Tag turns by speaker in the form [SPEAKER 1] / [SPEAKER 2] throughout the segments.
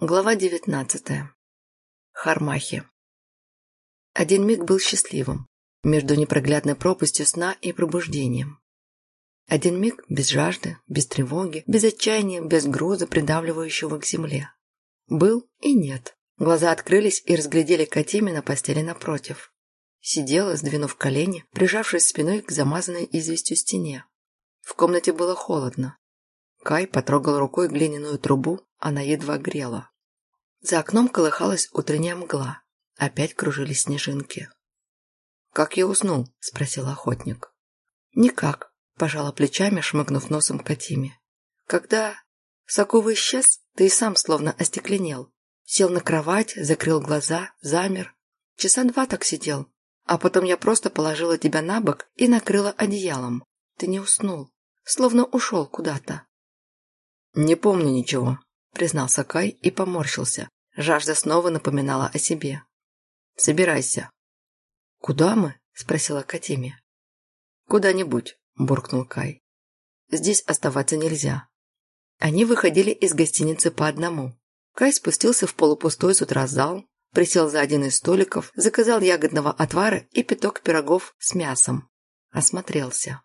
[SPEAKER 1] Глава девятнадцатая. Хармахи. Один миг был счастливым, между непроглядной пропастью сна и пробуждением. Один миг без жажды, без тревоги, без отчаяния, без груза, придавливающего к земле. Был и нет. Глаза открылись и разглядели Катиме на постели напротив. Сидела, сдвинув колени, прижавшись спиной к замазанной известью стене. В комнате было холодно. Кай потрогал рукой глиняную трубу, она едва грела. За окном колыхалась утренняя мгла. Опять кружились снежинки. «Как я уснул?» – спросил охотник. «Никак», – пожала плечами, шмыгнув носом Катиме. «Когда Сокова исчез, ты и сам словно остекленел. Сел на кровать, закрыл глаза, замер. Часа два так сидел. А потом я просто положила тебя на бок и накрыла одеялом. Ты не уснул. Словно ушел куда-то.
[SPEAKER 2] «Не помню ничего», —
[SPEAKER 1] признался Кай и поморщился. Жажда снова напоминала о себе.
[SPEAKER 2] «Собирайся».
[SPEAKER 1] «Куда мы?» — спросила Катиме.
[SPEAKER 2] «Куда-нибудь», — буркнул Кай.
[SPEAKER 1] «Здесь оставаться нельзя». Они выходили из гостиницы по одному. Кай спустился в полупустой с утра зал, присел за один из столиков, заказал ягодного отвара и пяток пирогов с мясом. Осмотрелся.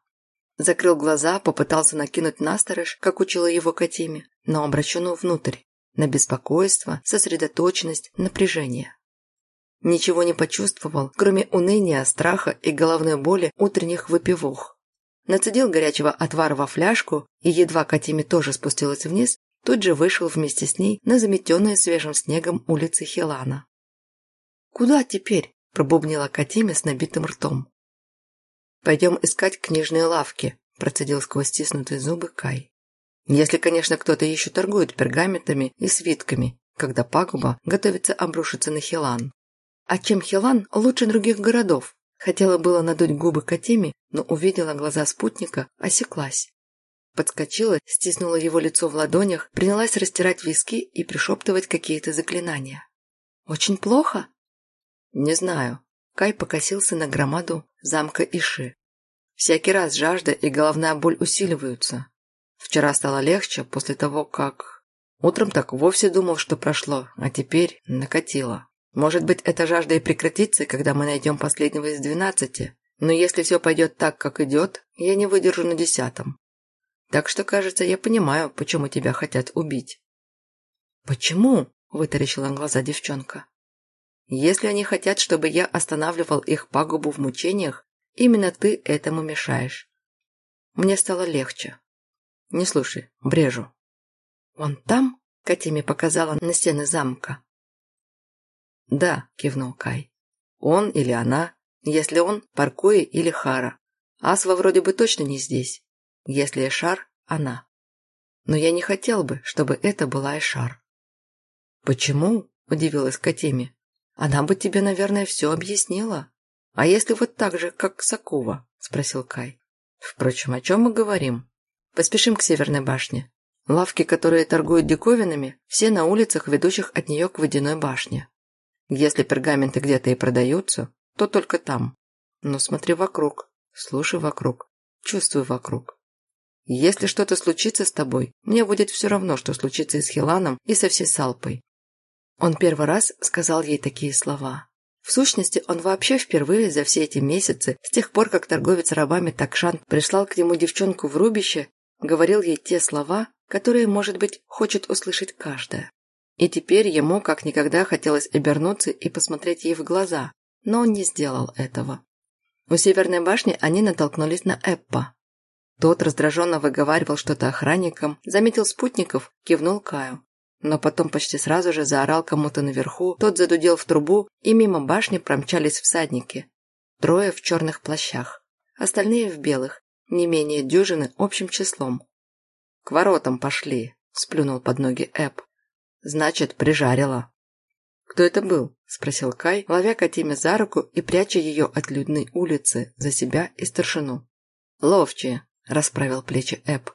[SPEAKER 1] Закрыл глаза, попытался накинуть насторож, как учила его Катиме, но обращенную внутрь, на беспокойство, сосредоточенность, напряжение. Ничего не почувствовал, кроме уныния, страха и головной боли утренних выпивох. Нацедил горячего отвара во фляжку, и едва Катиме тоже спустилась вниз, тут же вышел вместе с ней на заметенные свежим снегом улицы Хилана. «Куда теперь?» – пробубнила Катиме с набитым ртом.
[SPEAKER 2] «Пойдем искать книжные лавки», – процедил сквозь стиснутые зубы Кай. «Если, конечно, кто-то еще торгует пергаментами и свитками, когда пагуба готовится обрушиться на Хилан».
[SPEAKER 1] «А чем Хилан лучше других городов?» Хотела было надуть губы Катиме, но увидела глаза спутника, осеклась. Подскочила, стиснула его лицо в ладонях, принялась растирать виски и пришептывать какие-то заклинания. «Очень плохо?»
[SPEAKER 2] «Не знаю», Кай покосился на громаду замка Иши. Всякий раз жажда и головная боль усиливаются. Вчера стало легче после того, как... Утром так вовсе думал, что прошло, а теперь накатило. Может быть, эта жажда и прекратится, когда мы найдем последнего из двенадцати, но если все пойдет так, как идет, я не выдержу на десятом. Так что, кажется, я понимаю, почему тебя хотят убить.
[SPEAKER 1] «Почему?» – вытаращила глаза девчонка.
[SPEAKER 2] Если они хотят, чтобы я останавливал их пагубу в мучениях, именно ты этому мешаешь. Мне стало легче. Не слушай, брежу.
[SPEAKER 1] Вон там, Катиме показала на стены замка.
[SPEAKER 2] Да, кивнул Кай. Он или она, если он, Паркуи или Хара. Асва вроде бы точно не здесь. Если Эшар, она. Но я не хотел бы, чтобы это была Эшар.
[SPEAKER 1] Почему? Удивилась Катиме. Она бы тебе, наверное, все объяснила. А если вот так же, как Сакува? Спросил Кай.
[SPEAKER 2] Впрочем, о чем мы говорим?
[SPEAKER 1] Поспешим к Северной башне.
[SPEAKER 2] Лавки, которые торгуют диковинами, все на улицах, ведущих от нее к водяной башне. Если пергаменты где-то и продаются, то только там. Но смотри вокруг, слушай вокруг, чувствуй вокруг. Если что-то случится с тобой, мне будет все равно, что случится и с Хиланом, и со всей Салпой.
[SPEAKER 1] Он первый раз сказал ей такие слова. В сущности, он вообще впервые за все эти месяцы, с тех пор, как торговец рабами Такшан прислал к нему девчонку в рубище, говорил ей те слова, которые, может быть, хочет услышать каждая. И теперь ему как никогда хотелось обернуться и посмотреть ей в глаза, но он не сделал этого. У Северной башни они натолкнулись на Эппа. Тот раздраженно выговаривал что-то охранникам, заметил спутников, кивнул Каю но потом почти сразу же заорал кому-то наверху, тот задудел в трубу, и мимо башни промчались всадники. Трое в черных плащах, остальные в белых, не менее дюжины общим числом.
[SPEAKER 2] «К воротам пошли», — сплюнул под ноги Эп. «Значит, прижарила».
[SPEAKER 1] «Кто это был?» — спросил Кай, ловя Катиме за руку и пряча ее от людной улицы, за себя и старшину.
[SPEAKER 2] «Ловчие», — расправил плечи Эп.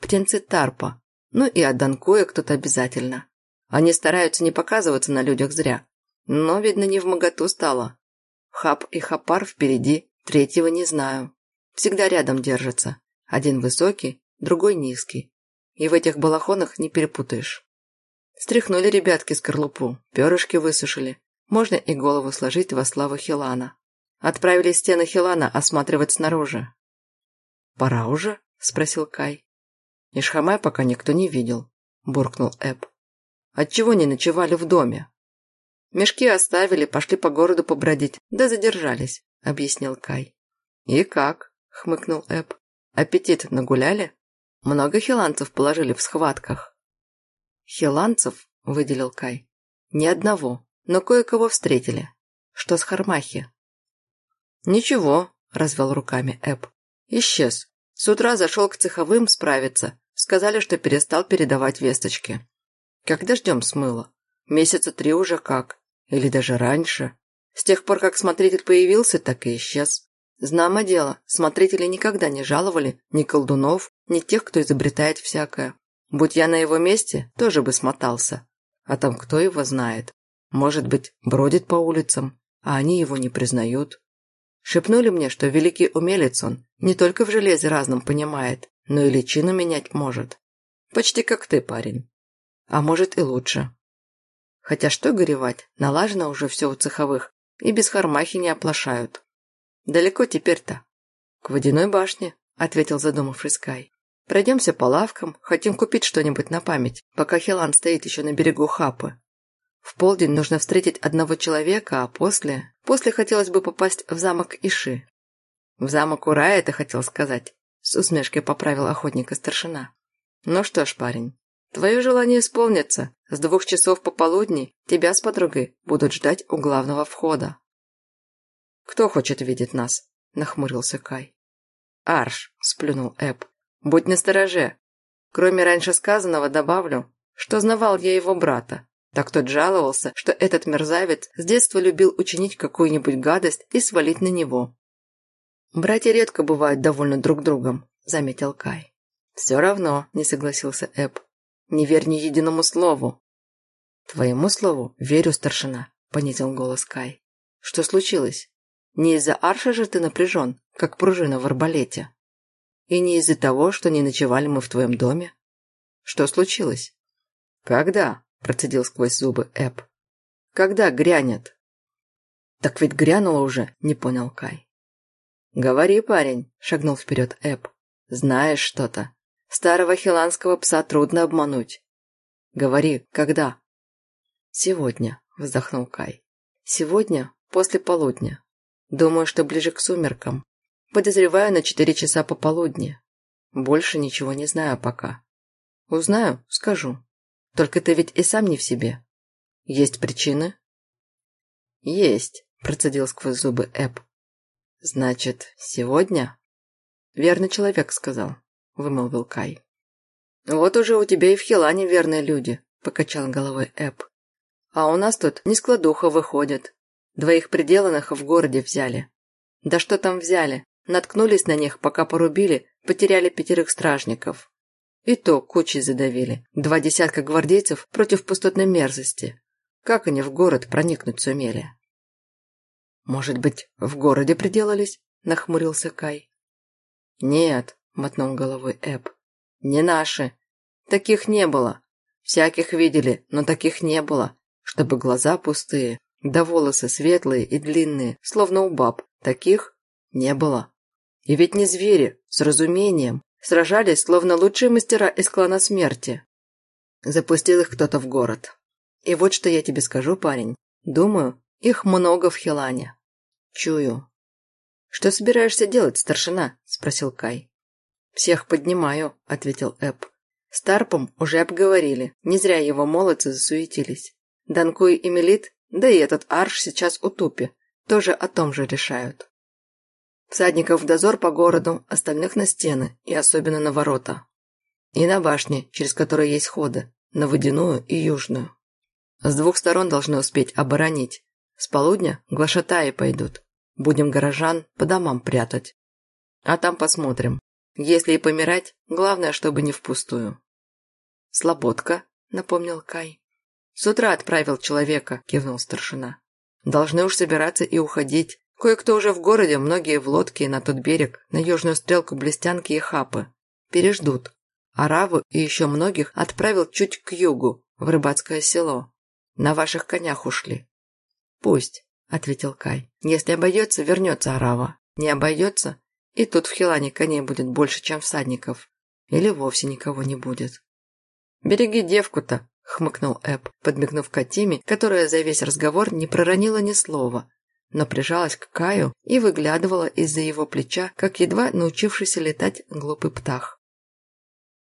[SPEAKER 1] «Птенцы Тарпа,
[SPEAKER 2] ну и от Данкоя кто-то обязательно. Они стараются не показываться на людях зря. Но, видно, не в моготу стало. Хап и Хапар впереди, третьего не знаю. Всегда рядом держатся. Один высокий, другой низкий. И в этих балахонах не перепутаешь. Стряхнули ребятки скорлупу, перышки высушили. Можно и голову сложить во славу Хилана. Отправили стены Хилана осматривать снаружи. «Пора уже?» – спросил Кай. «Ишхамай пока никто не видел», – буркнул Эб. «Отчего не ночевали в доме?» «Мешки оставили, пошли по городу побродить, да задержались», – объяснил Кай. «И как?» – хмыкнул Эб. «Аппетит нагуляли? Много хиланцев положили в схватках?» «Хиланцев?» – выделил Кай. «Ни одного, но кое-кого встретили. Что с Хармахи?» «Ничего», – развел руками Эб. «Исчез. С утра зашел к цеховым справиться. Сказали, что перестал передавать весточки. Когда ждем смыло? Месяца три уже как. Или даже раньше. С тех пор, как смотритель появился, так и исчез. Знамо дело, смотрители никогда не жаловали ни колдунов, ни тех, кто изобретает всякое. Будь я на его месте, тоже бы смотался. А там кто его знает? Может быть, бродит по улицам, а они его не признают. Шепнули мне, что великий умелец он, не только в железе разном понимает, но и личину менять может. Почти как ты, парень. А может и лучше. Хотя что горевать, налажено уже все у цеховых, и без хармахи не оплошают. Далеко теперь-то? К водяной башне, ответил задумавшись Кай. Пройдемся по лавкам, хотим купить что-нибудь на память, пока Хелан стоит еще на берегу Хапы. В полдень нужно встретить одного человека, а после... После хотелось бы попасть в замок Иши. В замок Ура это хотел сказать. С усмешкой поправил охотника старшина. Ну что ж, парень, твое желание исполнится. С двух часов пополудни тебя с подругой будут ждать у главного входа. Кто хочет видеть нас? Нахмурился Кай. Арш, сплюнул Эб. Будь настороже. Кроме раньше сказанного добавлю, что знавал я его брата. Так тот жаловался, что этот мерзавец с детства любил учинить какую-нибудь гадость и свалить на него. «Братья редко бывают довольны друг другом», — заметил Кай. «Все равно», — не согласился Эб. «Не верь ни единому слову». «Твоему слову верю, старшина», — понизил голос Кай. «Что случилось? Не из-за арша же ты напряжен, как пружина в арбалете. И не из-за того, что не ночевали мы в твоем доме. Что случилось?» «Когда?» Процедил сквозь зубы Эп. «Когда грянет?» «Так ведь грянуло уже», — не понял Кай. «Говори, парень», — шагнул вперед Эп. «Знаешь что-то. Старого хиланского пса трудно обмануть. Говори, когда?» «Сегодня», — вздохнул Кай. «Сегодня, после полудня. Думаю, что ближе к сумеркам. Подозреваю на четыре часа пополудни. Больше ничего не знаю пока. Узнаю, скажу». Только ты ведь и сам не в себе. Есть причины? Есть, процедил сквозь зубы Эп. Значит, сегодня? Верный человек сказал, вымолвил Кай. Вот уже у тебя и в Хилане верные люди, покачал головой Эп. А у нас тут не складуха выходит. Двоих приделанных в городе взяли. Да что там взяли? Наткнулись на них, пока порубили, потеряли пятерых стражников. И то кучей задавили. Два десятка гвардейцев против пустотной мерзости. Как они в город проникнуть сумели? «Может быть, в городе приделались?» – нахмурился Кай. «Нет», – мотнул головой Эб. «Не наши. Таких не было. Всяких видели, но таких не было. Чтобы глаза пустые, да волосы светлые и длинные, словно у баб. Таких не было. И ведь не звери, с разумением, Сражались, словно лучшие мастера из клана смерти. Запустил их кто-то в город. И вот что я тебе скажу, парень. Думаю, их много в Хилане. Чую. Что собираешься делать, старшина? Спросил Кай. Всех поднимаю, ответил Эп. С Тарпом уже обговорили. Не зря его молодцы засуетились. Данкуй и Мелит, да и этот Арш сейчас у Тупи, тоже о том же решают. Всадников в дозор по городу, остальных на стены и особенно на ворота. И на башне, через которые есть ходы, на водяную и южную. С двух сторон должны успеть оборонить. С полудня глашатаи пойдут. Будем горожан по домам прятать. А там посмотрим. Если и помирать, главное, чтобы не впустую. «Слободка», — напомнил Кай. «С утра отправил человека», — кивнул старшина. «Должны уж собираться и уходить. Кое-кто уже в городе, многие в лодке на тот берег, на южную стрелку Блестянки и Хапы. Переждут. Араву и еще многих отправил чуть к югу, в рыбацкое село. На ваших конях ушли. Пусть, ответил Кай. Если обойдется, вернется Арава. Не обойдется, и тут в Хилане коней будет больше, чем всадников. Или вовсе никого не будет. «Береги девку-то», — хмыкнул Эб, подмигнув Катиме, которая за весь разговор не проронила ни слова, но прижалась к Каю и выглядывала из-за его плеча, как едва научившийся летать глупый птах.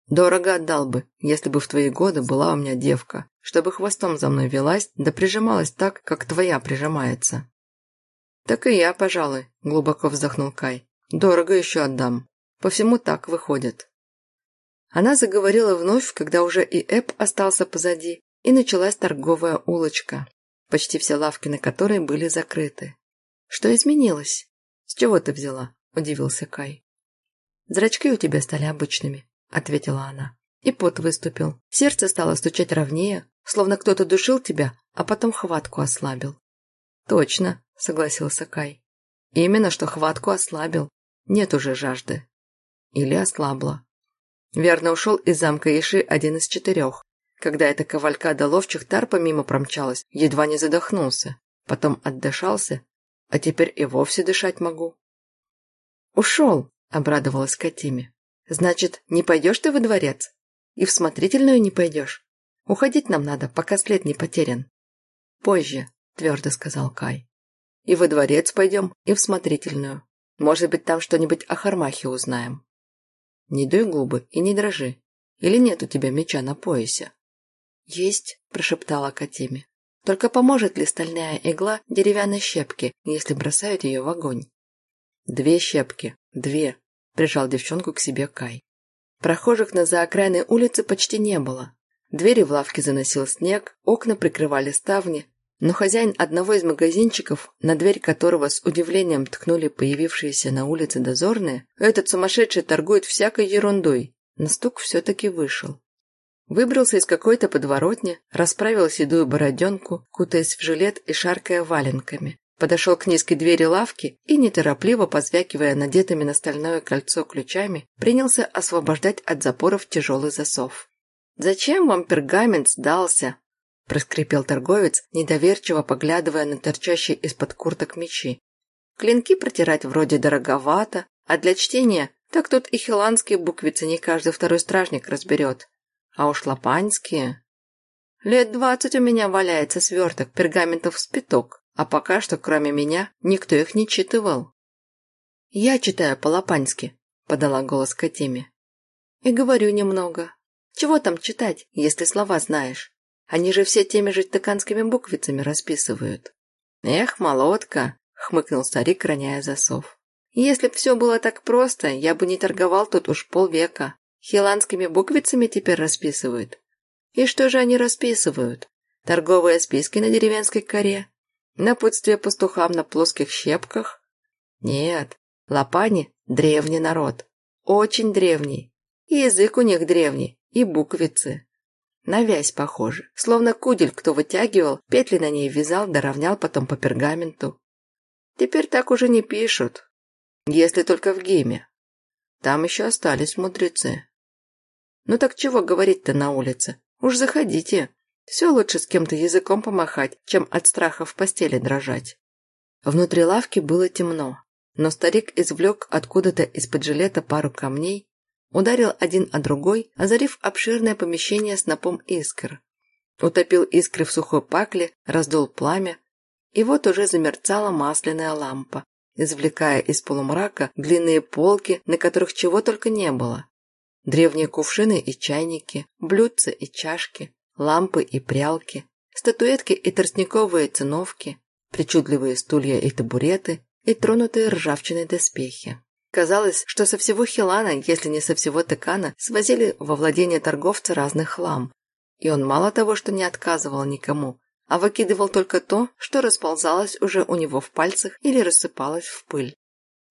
[SPEAKER 2] Дорого отдал бы, если бы в твои годы была у меня девка, чтобы хвостом за мной велась, да прижималась так, как твоя прижимается. Так и я, пожалуй, глубоко вздохнул Кай. Дорого еще отдам. По всему так выходит. Она заговорила вновь, когда уже и Эп остался позади, и началась торговая улочка, почти все лавки на которой были закрыты. Что изменилось? С чего ты взяла? Удивился Кай. Зрачки у тебя стали обычными, ответила она. И пот выступил. Сердце стало стучать ровнее, словно кто-то душил тебя, а потом хватку ослабил. Точно, согласился Кай. Именно что хватку ослабил. Нет уже жажды. Или ослабла. Верно ушел из замка Иши один из четырех. Когда эта ковалька до ловчих тарпа мимо промчалась, едва не задохнулся. Потом отдышался, а теперь и вовсе дышать могу. «Ушел!» — обрадовалась Катиме. Значит, не пойдешь ты во дворец? И в смотрительную не пойдешь? Уходить нам надо, пока след не потерян. Позже, твердо сказал Кай. И во дворец пойдем, и в смотрительную. Может быть, там что-нибудь о Хармахе узнаем. Не дуй губы и не дрожи. Или нет у тебя меча на поясе? Есть, прошептала Катиме. Только поможет ли стальная игла деревянной щепке, если бросают ее в огонь? Две щепки, две, прижал девчонку к себе Кай. Прохожих на заокраинной улице почти не было. Двери в лавке заносил снег, окна прикрывали ставни, но хозяин одного из магазинчиков, на дверь которого с удивлением ткнули появившиеся на улице дозорные, этот сумасшедший торгует всякой ерундой, на стук все-таки вышел. Выбрался из какой-то подворотни, расправил седую бороденку, кутаясь в жилет и шаркая валенками подошел к низкой двери лавки и, неторопливо позвякивая надетыми на стальное кольцо ключами, принялся освобождать от запоров тяжелый засов. «Зачем вам пергамент сдался?» – проскрипел торговец, недоверчиво поглядывая на торчащие из-под курток мечи. «Клинки протирать вроде дороговато, а для чтения так тут и хиланские буквицы не каждый второй стражник разберет. А уж лопаньские...» «Лет двадцать у меня валяется сверток пергаментов с пяток. А пока что, кроме меня, никто их не читывал. «Я читаю по-лопански», — подала голос Катиме. «И говорю немного. Чего там читать, если слова знаешь? Они же все теми же тыканскими буквицами расписывают». «Эх, молотка!» — хмыкнул старик, роняя засов. «Если б все было так просто, я бы не торговал тут уж полвека. Хиланскими буквицами теперь расписывают. И что же они расписывают? Торговые списки на деревенской коре? Напутствие пастухам на плоских щепках? Нет, лапани – древний народ. Очень древний. И язык у них древний, и буквицы. На вязь похоже. Словно кудель кто вытягивал, петли на ней вязал, доравнял потом по пергаменту. Теперь так уже не пишут. Если только в гейме. Там еще остались мудрецы. Ну так чего говорить-то на улице? Уж заходите. Все лучше с кем-то языком помахать, чем от страха в постели дрожать. Внутри лавки было темно, но старик извлек откуда-то из-под жилета пару камней, ударил один о другой, озарив обширное помещение снопом искр. Утопил искры в сухой пакле, раздул пламя, и вот уже замерцала масляная лампа, извлекая из полумрака длинные полки, на которых чего только не было. Древние кувшины и чайники, блюдца и чашки, лампы и прялки, статуэтки и тростниковые циновки, причудливые стулья и табуреты и тронутые ржавчиной доспехи. Казалось, что со всего Хилана, если не со всего Текана, свозили во владение торговца разных хлам. И он мало того, что не отказывал никому, а выкидывал только то, что расползалось уже у него в пальцах или рассыпалось в пыль.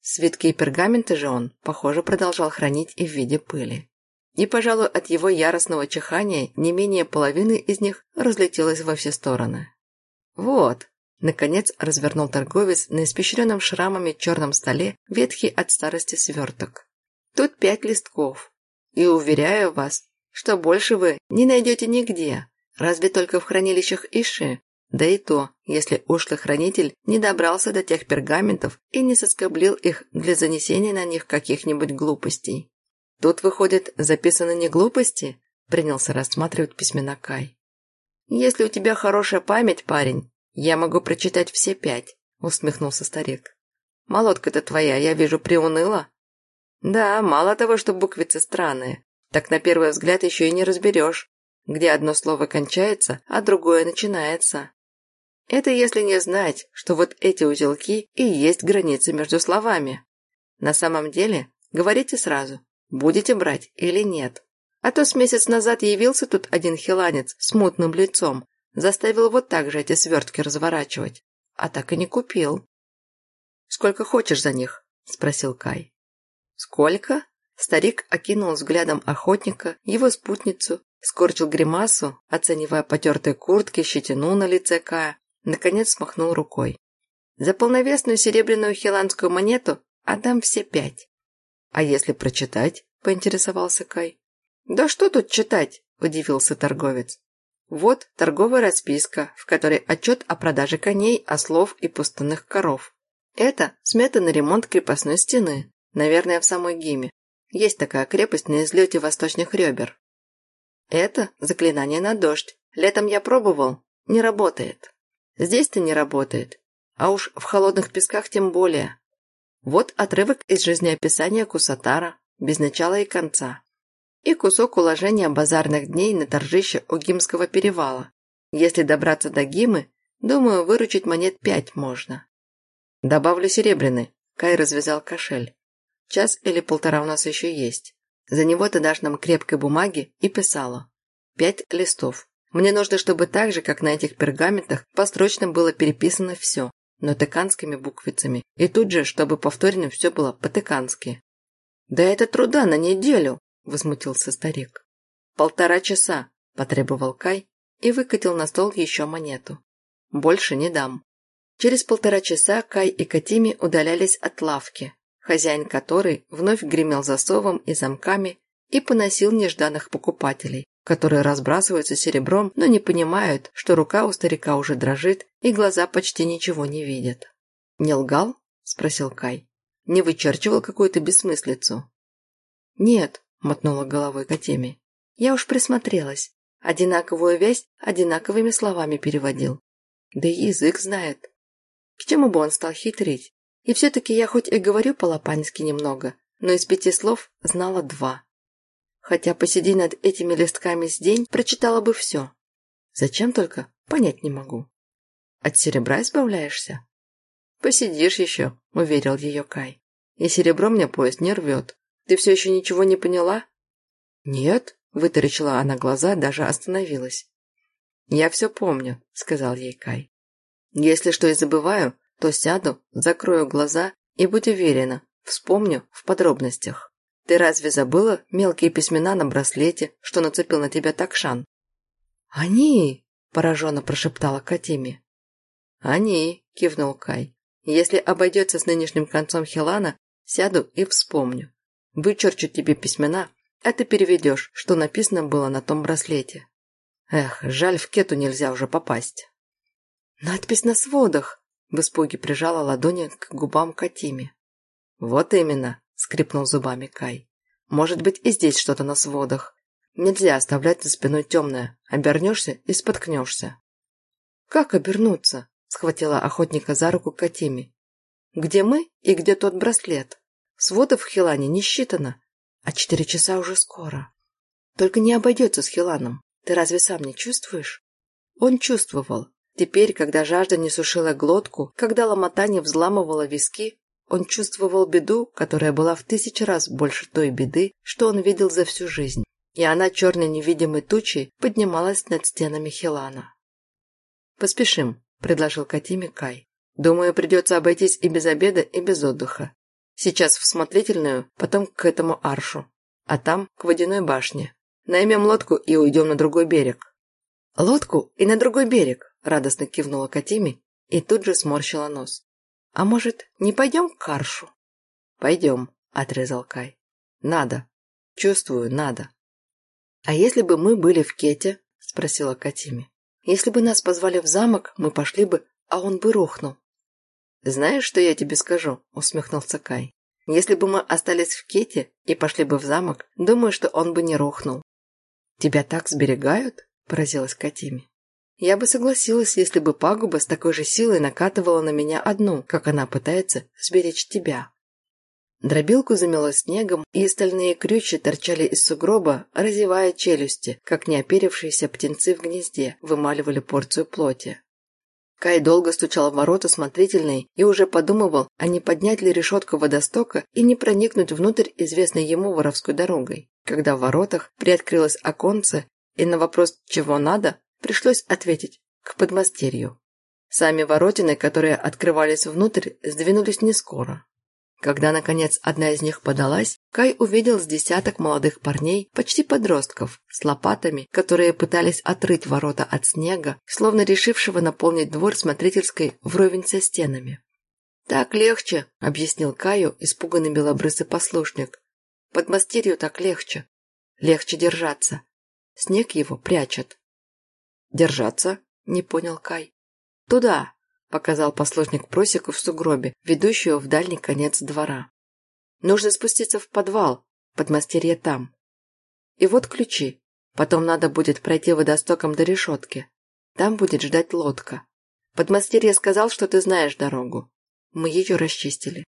[SPEAKER 2] Свитки и пергаменты же он, похоже, продолжал хранить и в виде пыли. И, пожалуй, от его яростного чихания не менее половины из них разлетелось во все стороны. «Вот!» – наконец развернул торговец на испещренном шрамами черном столе ветхий от старости сверток. «Тут пять листков. И уверяю вас, что больше вы не найдете нигде, разве только в хранилищах Иши. Да и то, если ушлый хранитель не добрался до тех пергаментов и не соскоблил их для занесения на них каких-нибудь глупостей. Тут, выходит, записаны не глупости? Принялся рассматривать письмена Кай. Если у тебя хорошая память, парень, я могу прочитать все пять, усмехнулся старик. Молотка-то твоя, я вижу, приуныла. Да, мало того, что буквицы странные, так на первый взгляд еще и не разберешь, где одно слово кончается, а другое начинается. Это если не знать, что вот эти узелки и есть границы между словами. На самом деле, говорите сразу, будете брать или нет. А то с месяц назад явился тут один хиланец с мутным лицом, заставил вот так же эти свертки разворачивать, а так и не купил. «Сколько хочешь за них?» – спросил Кай. «Сколько?» Старик окинул взглядом охотника, его спутницу, скорчил гримасу, оценивая потертые куртки, щетину на лице Кая, наконец смахнул рукой. «За полновесную серебряную хиландскую монету отдам все пять». «А если прочитать?» – поинтересовался Кай. «Да что тут читать?» – удивился торговец. «Вот торговая расписка, в которой отчет о продаже коней, ослов и пустынных коров. Это смета на ремонт крепостной стены, наверное, в самой Гиме. Есть такая крепость на излете восточных ребер. Это заклинание на дождь. Летом я пробовал. Не работает. Здесь-то не работает. А уж в холодных песках тем более. Вот отрывок из жизнеописания Кусатара, без начала и конца. И кусок уложения базарных дней на торжище Огимского перевала. Если добраться до Гимы, думаю, выручить монет пять можно. Добавлю серебряный. Кай развязал кошель. Час или полтора у нас еще есть. За него ты дашь нам крепкой бумаги и писала. Пять листов. Мне нужно, чтобы так же, как на этих пергаментах, построчно было переписано все, но тыканскими буквицами. И тут же, чтобы повторено все было по-тыкански. «Да это труда на неделю!» – возмутился старик. «Полтора часа!» – потребовал Кай и выкатил на стол еще монету. «Больше не дам». Через полтора часа Кай и Катими удалялись от лавки, хозяин которой вновь гремел засовом и замками и поносил нежданных покупателей, которые разбрасываются серебром, но не понимают, что рука у старика уже дрожит и глаза почти ничего не видят. «Не лгал?» – спросил Кай. «Не вычерчивал какую-то бессмыслицу?» «Нет», – мотнула головой Катеми. «Я уж присмотрелась. Одинаковую весть одинаковыми словами переводил. Да и язык знает. К чему бы он стал хитрить? И все-таки я хоть и говорю по-лопански немного, но из пяти слов знала два. Хотя посиди над этими листками с день, прочитала бы все. Зачем только, понять не могу. От серебра избавляешься? Посидишь еще, уверил ее Кай. И серебро мне поезд не рвет. Ты все еще ничего не поняла? Нет, вытаращила она глаза, даже остановилась. Я все помню, сказал ей Кай. Если что и забываю, то сяду, закрою глаза и будь уверена, вспомню в подробностях. Ты разве забыла мелкие письмена на браслете, что нацепил на тебя Такшан? Они, пораженно прошептала Катими. Они, кивнул Кай. Если обойдется с нынешним концом Хилана, сяду и вспомню. Вычерчу тебе письмена, а ты переведешь, что написано было на том браслете. Эх, жаль, в кету нельзя уже попасть. «Надпись на сводах!» – в испуге прижала ладони к губам Катиме. «Вот именно!» – скрипнул зубами Кай. «Может быть, и здесь что-то на сводах. Нельзя оставлять за спиной темное. Обернешься и споткнешься». «Как обернуться?» – схватила охотника за руку Катиме. «Где мы и где тот браслет? Сводов в Хилане не считано, а четыре часа уже скоро. Только не обойдется с Хиланом. Ты разве сам не чувствуешь?» Он чувствовал, Теперь, когда жажда не сушила глотку, когда ломота не взламывала виски, он чувствовал беду, которая была в тысячу раз больше той беды, что он видел за всю жизнь. И она черной невидимой тучей поднималась над стенами Хилана. «Поспешим», – предложил Катиме Кай. «Думаю, придется обойтись и без обеда, и без отдыха. Сейчас в смотрительную, потом к этому аршу, а там к водяной башне. Наймем лодку и уйдем на другой берег». «Лодку и на другой берег», Радостно кивнула Катиме и тут же сморщила нос. «А может, не пойдем к Каршу?» «Пойдем», — отрезал Кай. «Надо». Чувствую, надо. А если бы мы были в Кете? Спросила Катиме. Если бы нас позвали в замок, мы пошли бы, а он бы рухнул. Знаешь, что я тебе скажу? Усмехнулся Кай. Если бы мы остались в Кете и пошли бы в замок, думаю, что он бы не рухнул. Тебя так сберегают? Поразилась Катиме. Я бы согласилась, если бы пагуба с такой же силой накатывала на меня одну, как она пытается сберечь тебя. Дробилку замело снегом, и стальные крючья торчали из сугроба, разевая челюсти, как неоперившиеся птенцы в гнезде вымаливали порцию плоти. Кай долго стучал в ворота смотрительной и уже подумывал, а не поднять ли решетку водостока и не проникнуть внутрь известной ему воровской дорогой, когда в воротах приоткрылось оконце, и на вопрос «чего надо?» Пришлось ответить «к подмастерью». Сами воротины, которые открывались внутрь, сдвинулись не скоро. Когда, наконец, одна из них подалась, Кай увидел с десяток молодых парней, почти подростков, с лопатами, которые пытались отрыть ворота от снега, словно решившего наполнить двор смотрительской вровень со стенами. «Так легче», — объяснил Каю испуганный белобрысый послушник. «Подмастерью так легче. Легче держаться. Снег его прячет». «Держаться?» – не понял Кай. «Туда!» – показал послушник просеку в сугробе, ведущую в дальний конец двора. «Нужно спуститься в подвал, подмастерье там. И вот ключи. Потом надо будет пройти водостоком до решетки. Там будет ждать лодка. Подмастерье сказал, что ты знаешь дорогу. Мы ее расчистили.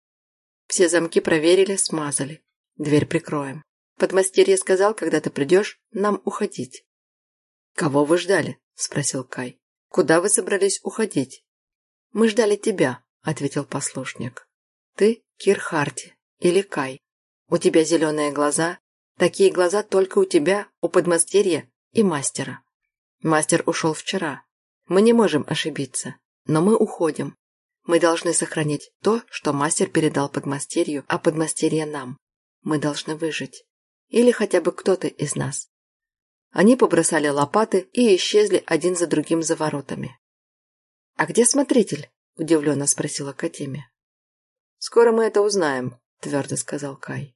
[SPEAKER 2] Все замки проверили, смазали. Дверь прикроем. Подмастерье сказал, когда ты придешь, нам уходить. Кого вы ждали? Спросил Кай. «Куда вы собрались уходить?» «Мы ждали тебя», — ответил послушник. «Ты Кир Харти или Кай. У тебя зеленые глаза. Такие глаза только у тебя, у подмастерья и мастера. Мастер ушел вчера. Мы не можем ошибиться, но мы уходим. Мы должны сохранить то, что мастер передал подмастерью, а подмастерье нам. Мы должны выжить. Или хотя бы кто-то из нас. Они побросали лопаты и исчезли один за другим за воротами. «А где смотритель?» – удивленно спросила Катиме. «Скоро мы это узнаем», – твердо сказал Кай.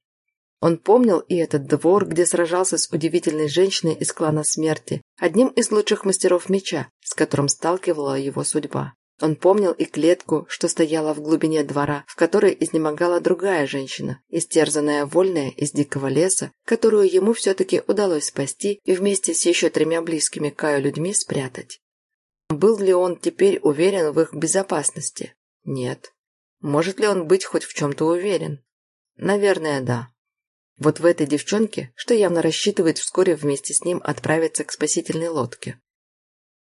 [SPEAKER 2] Он помнил и этот двор, где сражался с удивительной женщиной из клана смерти, одним из лучших мастеров меча, с которым сталкивала его судьба. Он помнил и клетку, что стояла в глубине двора, в которой изнемогала другая женщина, истерзанная вольная из дикого леса, которую ему все-таки удалось спасти и вместе с еще тремя близкими Каю людьми спрятать. Был ли он теперь уверен в их безопасности? Нет. Может ли он быть хоть в чем-то уверен? Наверное, да. Вот в этой девчонке, что явно рассчитывает вскоре вместе с ним отправиться к спасительной лодке.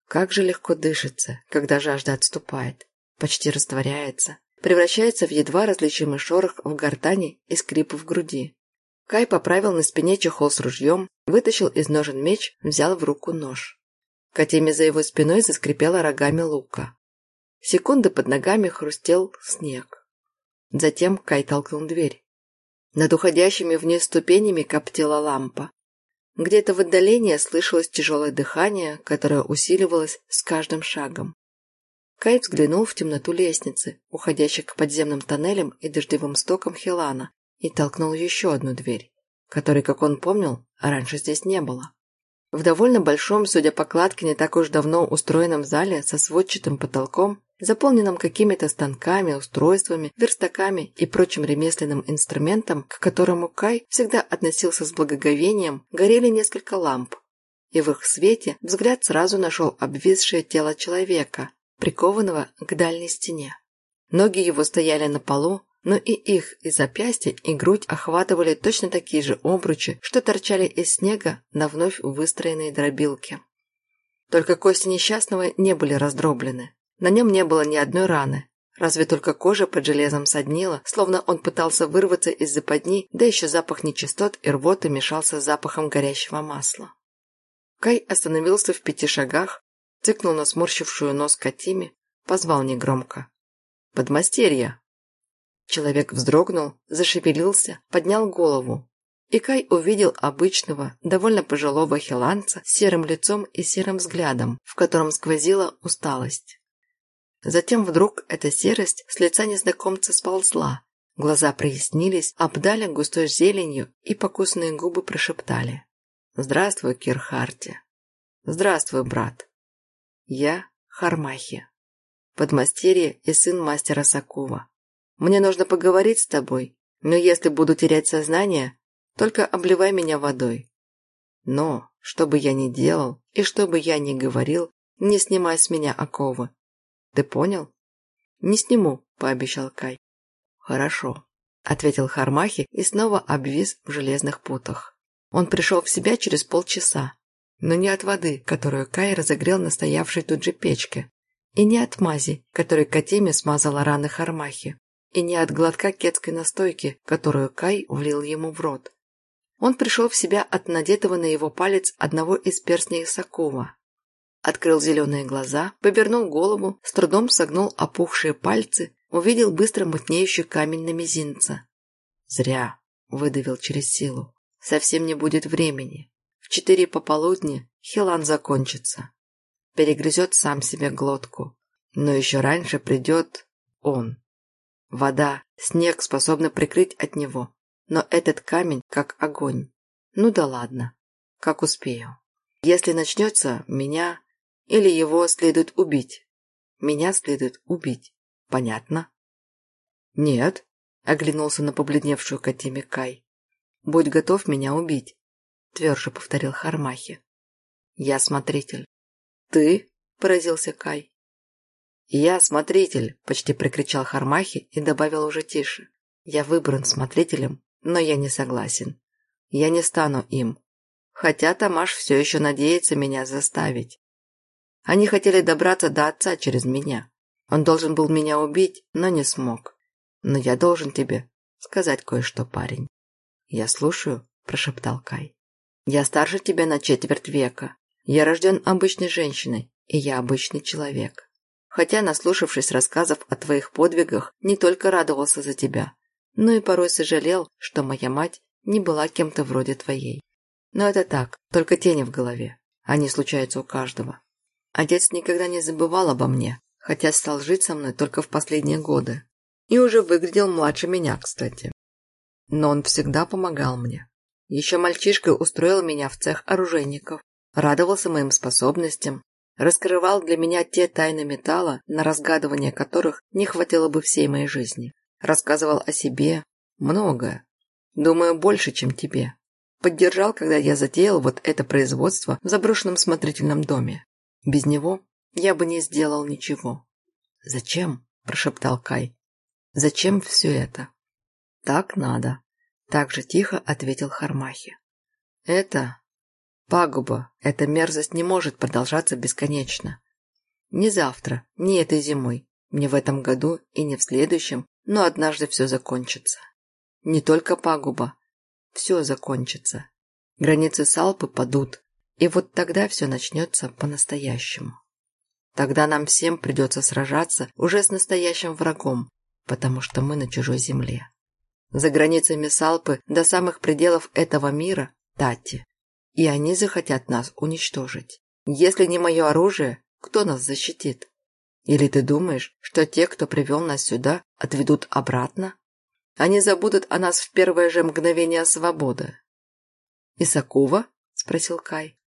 [SPEAKER 2] Как же легко дышится, когда жажда отступает, почти растворяется, превращается в едва различимый шорох в гортани и скрип в груди. Кай поправил на спине чехол с ружьем, вытащил из ножен меч, взял в руку нож. Катиме за его спиной заскрипела рогами лука. Секунды под ногами хрустел снег. Затем Кай толкнул дверь. Над уходящими вниз ступенями коптила лампа. Где-то в отдалении слышалось тяжелое дыхание, которое усиливалось с каждым шагом. Кай взглянул в темноту лестницы, уходящей к подземным тоннелям и дождевым стокам Хелана, и толкнул еще одну дверь, которой, как он помнил, раньше здесь не было. В довольно большом, судя по кладке, не так уж давно устроенном зале со сводчатым потолком заполненном какими-то станками, устройствами, верстаками и прочим ремесленным инструментом, к которому Кай всегда относился с благоговением, горели несколько ламп. И в их свете взгляд сразу нашел обвисшее тело человека, прикованного к дальней стене. Ноги его стояли на полу, но и их, и запястья, и грудь охватывали точно такие же обручи, что торчали из снега на вновь выстроенной дробилке. Только кости несчастного не были раздроблены. На нем не было ни одной раны, разве только кожа под железом соднила, словно он пытался вырваться из западни, да еще запах нечистот и рвоты мешался с запахом горящего масла. Кай остановился в пяти шагах, цыкнул на сморщившую нос Катиме, позвал негромко. «Подмастерье!» Человек вздрогнул, зашевелился, поднял голову. И Кай увидел обычного, довольно пожилого хиланца с серым лицом и серым взглядом, в котором сквозила усталость. Затем вдруг эта серость с лица незнакомца сползла.
[SPEAKER 1] Глаза прояснились, обдали густой зеленью и покусанные губы прошептали. «Здравствуй, Кирхарти. Здравствуй, брат. Я Хармахи, подмастерье и сын мастера Сакува. Мне нужно поговорить с тобой, но если буду терять сознание, только обливай меня водой. Но, что бы я ни делал и что бы я ни говорил, не снимай с меня оковы. Ты понял? Не сниму, пообещал Кай. «Хорошо», – ответил Хармахи и снова обвис в железных путах. Он пришел в себя через полчаса, но не от воды, которую Кай разогрел на стоявшей тут же печке, и не от мази, которой Катиме смазала раны Хармахи, и не от глотка кетской настойки, которую Кай влил ему в рот. Он пришел в себя от надетого на его палец одного из перстней Сакова. Открыл зеленые глаза, повернул голову, с трудом согнул опухшие пальцы Увидел быстро мутнеющий камень на мизинце. «Зря», — выдавил через силу. «Совсем не будет времени. В четыре пополудни Хилан закончится. Перегрызет сам себе глотку. Но еще раньше придет он. Вода, снег способны прикрыть от него. Но этот камень как огонь. Ну да ладно. Как успею. Если начнется, меня или его следует убить. Меня следует убить. Понятно? Нет, оглянулся на побледневшую Катиме Кай. Будь готов меня убить, тверже повторил Хармахи. Я смотритель. Ты? поразился Кай. «Я смотритель!» – почти прикричал Хармахи и добавил уже тише. «Я выбран смотрителем, но я не согласен. Я не стану им. Хотя Тамаш все еще надеется меня заставить. Они хотели добраться до отца через меня. Он должен был меня убить, но не смог. Но я должен тебе сказать кое-что, парень. Я слушаю, прошептал Кай. Я старше тебя на четверть века. Я рожден обычной женщиной, и я обычный человек. Хотя, наслушавшись рассказов о твоих подвигах, не только радовался за тебя, но и порой сожалел, что моя мать не была кем-то вроде твоей. Но это так, только тени в голове. Они случаются у каждого. Отец никогда не забывал обо мне, хотя стал жить со мной только в последние годы. И уже выглядел младше меня, кстати. Но он всегда помогал мне. Еще мальчишкой устроил меня в цех оружейников, радовался моим способностям, раскрывал для меня те тайны металла, на разгадывание которых не хватило бы всей моей жизни. Рассказывал о себе многое. Думаю, больше, чем тебе. Поддержал, когда я затеял вот это производство в заброшенном смотрительном доме. Без него я бы не сделал ничего. Зачем? прошептал Кай. Зачем все это? Так надо. Так же тихо ответил Хармахи. Это пагуба, эта мерзость не может продолжаться бесконечно. Не завтра, не этой зимой, не в этом году и не в следующем, но однажды все закончится. Не только пагуба, все закончится. Границы Салпы падут, и вот тогда все начнется по-настоящему. Тогда нам всем придется сражаться уже с настоящим врагом, потому что мы на чужой земле. За границами Салпы до самых пределов этого мира – Тати. И они захотят нас уничтожить. Если не мое оружие, кто нас защитит? Или ты думаешь, что те, кто привел нас сюда, отведут обратно? Они забудут о нас в первое же мгновение свободы. «Исакова?» – спросил Кай.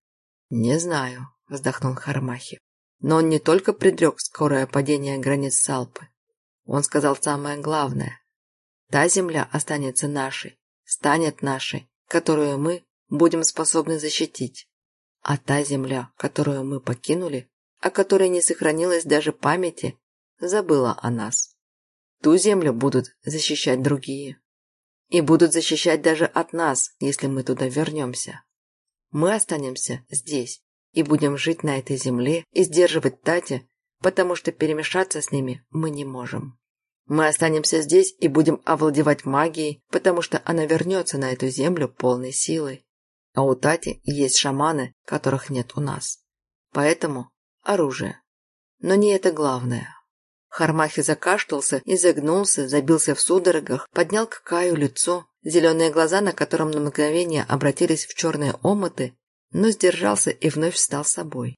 [SPEAKER 1] «Не знаю», – вздохнул Хармахи. Но он не только предрек скорое падение границ Салпы. Он сказал самое главное. Та земля останется нашей, станет нашей, которую мы будем способны защитить. А та земля, которую мы покинули, о которой не сохранилось даже памяти, забыла о нас. Ту землю будут защищать другие. И будут защищать даже от нас, если мы туда вернемся. Мы останемся здесь, и будем жить на этой земле и сдерживать Тати, потому что перемешаться с ними мы не можем. Мы останемся здесь и будем овладевать магией, потому что она вернется на эту землю полной силой. А у Тати есть шаманы, которых нет у нас. Поэтому оружие. Но не это главное. Хармахи закашлялся, изогнулся, забился в судорогах, поднял к Каю лицо, зеленые глаза, на котором на мгновение обратились в черные омыты, но сдержался и вновь стал собой.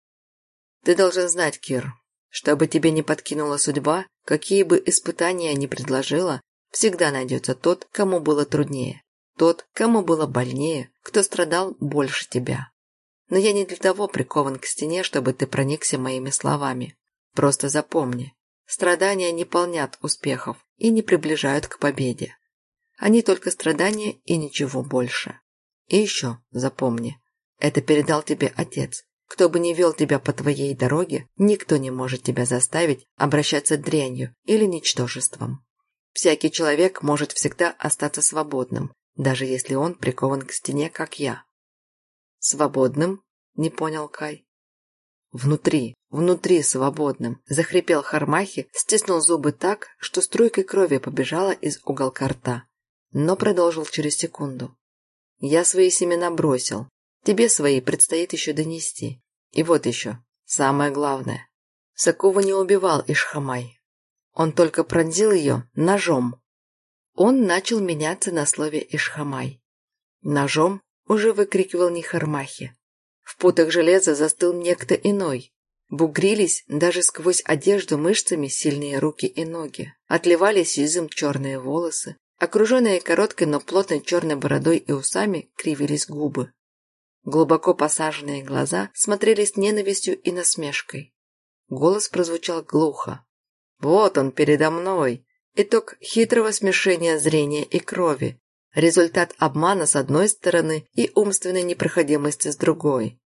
[SPEAKER 1] «Ты должен знать, Кир, чтобы тебе не подкинула судьба, какие бы испытания ни предложила, всегда найдется тот, кому было труднее. Тот, кому было больнее, кто страдал больше тебя. Но я не для того прикован к стене, чтобы ты проникся моими словами. Просто запомни, страдания не полнят успехов и не приближают к победе. Они только страдания и ничего больше. И еще запомни, это передал тебе отец. Кто бы ни вел тебя по твоей дороге, никто не может тебя заставить обращаться дрянью или ничтожеством. Всякий человек может всегда остаться свободным, даже если он прикован к стене, как я. Свободным? Не понял Кай. Внутри, внутри свободным, захрипел Хармахи, стиснул зубы так, что струйкой крови побежала из уголка рта, но продолжил через секунду. Я свои семена бросил. Тебе свои предстоит еще донести. И вот еще, самое главное. Сакова не убивал Ишхамай. Он только пронзил ее ножом. Он начал меняться на слове Ишхамай. Ножом уже выкрикивал Нихармахи. В путах железа застыл некто иной. Бугрились даже сквозь одежду мышцами сильные руки и ноги. Отливали сизым черные волосы. Окруженные короткой, но плотной черной бородой и усами кривились губы. Глубоко посаженные глаза смотрели с ненавистью и насмешкой. Голос прозвучал глухо. «Вот он передо мной, Итог хитрого смешения зрения и крови. Результат обмана с одной стороны и умственной непроходимости с другой.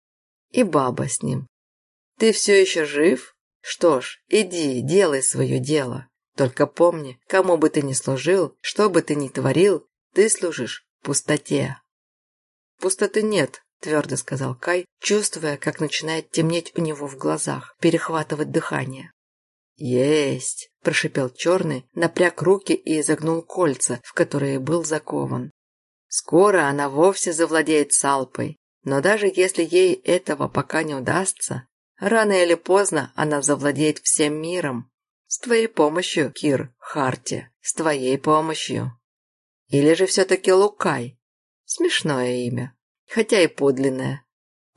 [SPEAKER 1] И баба с ним. Ты все еще жив? Что ж, иди, делай свое дело. Только помни, кому бы ты ни служил, что бы ты ни творил, ты служишь пустоте. Пустоты нет, твердо сказал Кай, чувствуя, как начинает темнеть у него в глазах, перехватывать дыхание. «Есть!» – прошипел черный, напряг руки и изогнул кольца, в которые был закован. «Скоро она вовсе завладеет Салпой, но даже если ей этого пока не удастся, рано или поздно она завладеет всем миром. С твоей помощью, Кир Харти, с твоей помощью. Или же все-таки Лукай? Смешное имя, хотя и подлинное.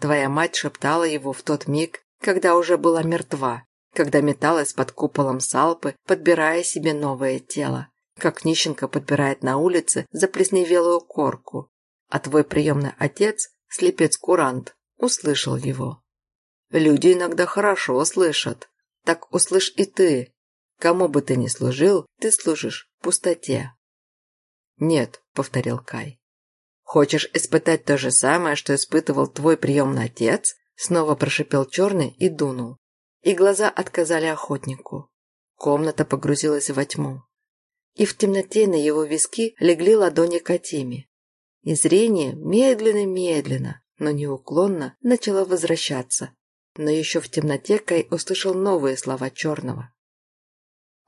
[SPEAKER 1] Твоя мать шептала его в тот миг, когда уже была мертва, когда металась под куполом Салпы, подбирая себе новое тело, как нищенка подбирает на улице заплесневелую корку. А твой приемный отец, слепец-курант, услышал его. Люди иногда хорошо слышат. Так услышь и ты. Кому бы ты ни служил, ты служишь пустоте. Нет, повторил Кай. Хочешь испытать то же самое, что испытывал твой приемный отец? Снова прошипел черный и дунул и глаза отказали охотнику. Комната погрузилась во тьму. И в темноте на его виски легли ладони Катими. И зрение медленно-медленно, но неуклонно начало возвращаться. Но еще в темноте Кай услышал новые слова Черного.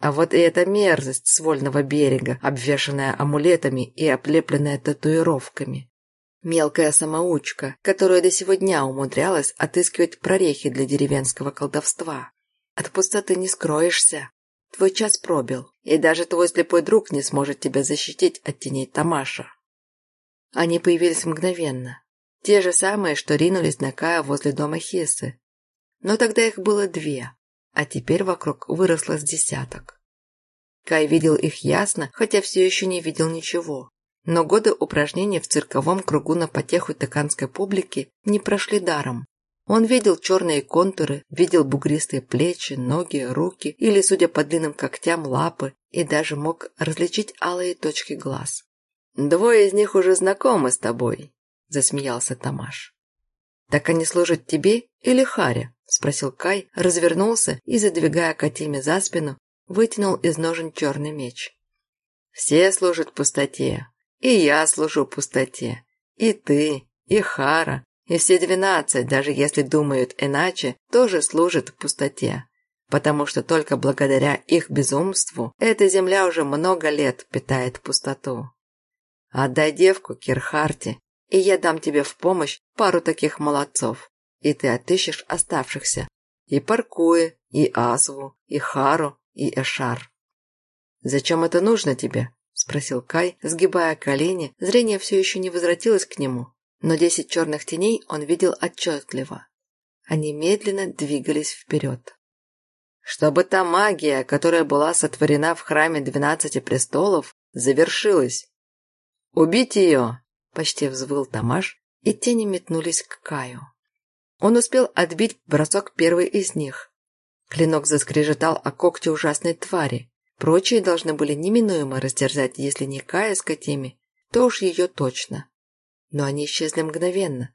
[SPEAKER 1] А вот и эта мерзость с вольного берега, обвешанная амулетами и облепленная татуировками. Мелкая самоучка, которая до сего дня умудрялась отыскивать прорехи для деревенского колдовства. От пустоты не скроешься. Твой час пробил, и даже твой слепой друг не сможет тебя защитить от теней Тамаша. Они появились мгновенно. Те же самые, что ринулись на Кая возле дома Хесы. Но тогда их было две, а теперь вокруг выросло с десяток. Кай видел их ясно, хотя все еще не видел ничего. Но годы упражнений в цирковом кругу на потеху тыканской публики не прошли даром. Он видел черные контуры, видел бугристые плечи, ноги, руки или, судя по длинным когтям, лапы и даже мог различить алые точки глаз. «Двое из них уже знакомы с тобой», – засмеялся Тамаш. «Так они служат тебе или Харе?» – спросил Кай, развернулся и, задвигая Катиме за спину, вытянул из ножен черный меч. «Все служат пустоте, и я служу пустоте. И ты, и Хара, и все двенадцать, даже если думают иначе, тоже служат пустоте. Потому что только благодаря их безумству эта земля уже много лет питает пустоту. Отдай девку Кирхарте, и я дам тебе в помощь пару таких молодцов, и ты отыщешь оставшихся. И Паркуе, и Асву, и Хару, и Эшар. Зачем это нужно тебе? – спросил Кай, сгибая колени. Зрение все еще не возвратилось к нему, но десять черных теней он видел отчетливо. Они медленно двигались вперед. Чтобы та магия, которая была сотворена в храме двенадцати престолов,
[SPEAKER 2] Завершилось. «Убить ее!» – почти взвыл Тамаш, и тени метнулись к Каю. Он успел отбить бросок первой из них. Клинок заскрежетал о когте ужасной твари. Прочие должны были неминуемо растерзать, если не Кая с Катеми, то уж ее точно. Но они исчезли мгновенно.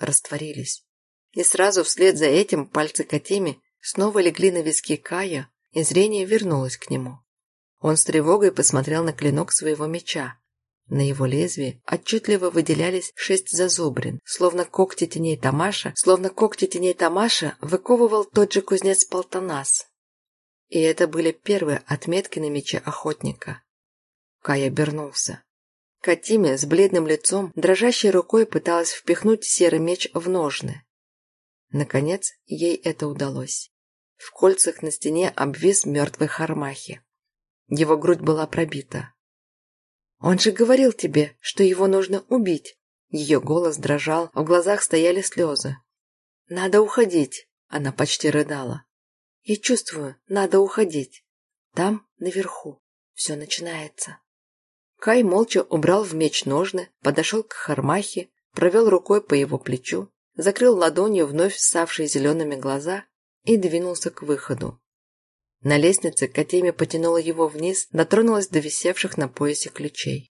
[SPEAKER 2] Растворились. И сразу вслед за этим пальцы Катеми снова легли на виски Кая, и зрение вернулось к нему. Он с тревогой посмотрел на клинок своего меча. На его лезвии отчетливо выделялись шесть зазубрин, словно когти теней Тамаша, словно когти теней Тамаша выковывал тот же кузнец Полтонас. И это были первые отметки на мече охотника. Кай обернулся. Катиме с бледным лицом, дрожащей рукой пыталась впихнуть серый меч в ножны. Наконец, ей это удалось. В кольцах на стене обвис мертвый Хармахи. Его грудь была пробита. «Он же говорил тебе, что его нужно убить!» Ее голос дрожал, в глазах стояли слезы. «Надо уходить!» Она почти рыдала. «Я чувствую, надо уходить. Там, наверху, все начинается». Кай молча убрал в меч ножны, подошел к Хармахе, провел рукой по его плечу, закрыл ладонью вновь ссавшие зелеными глаза и двинулся к выходу. На лестнице Катеми потянула его вниз, дотронулась до висевших на поясе ключей.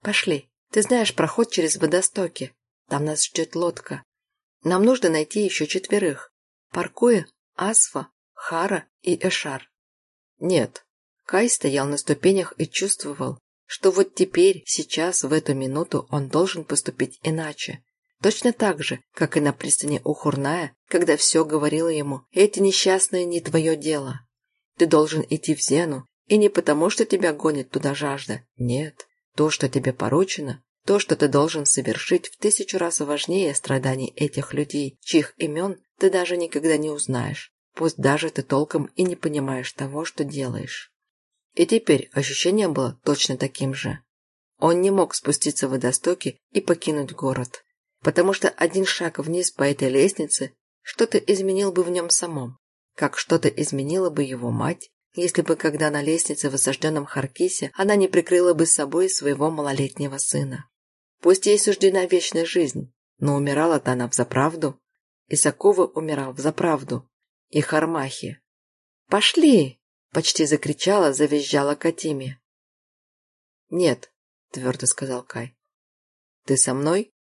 [SPEAKER 2] «Пошли. Ты знаешь проход через водостоки. Там нас ждет лодка. Нам нужно найти еще четверых. Паркуя, Асфа, Хара и Эшар». «Нет». Кай стоял на ступенях и чувствовал, что вот теперь, сейчас, в эту минуту он должен поступить иначе. Точно так же, как и на пристани у Хурная, когда все говорило ему «эти несчастные не твое дело». Ты должен идти в Зену, и не потому, что тебя гонит туда жажда. Нет, то, что тебе поручено, то, что ты должен совершить, в тысячу раз важнее страданий этих людей, чьих имен ты даже никогда не узнаешь, пусть даже ты толком и не понимаешь того, что делаешь. И теперь ощущение было точно таким же. Он не мог спуститься в водостоки и покинуть город, потому что один шаг вниз по этой лестнице что-то изменил бы в нем самом как что-то изменила бы его мать, если бы, когда на лестнице в осажденном Харкисе, она не прикрыла бы с собой своего малолетнего сына. Пусть ей суждена вечная жизнь, но умирала-то она взаправду. Исакова умирал взаправду. И Хармахи. «Пошли!» – почти закричала, завизжала Катиме. «Нет», – твердо сказал Кай. «Ты со мной?»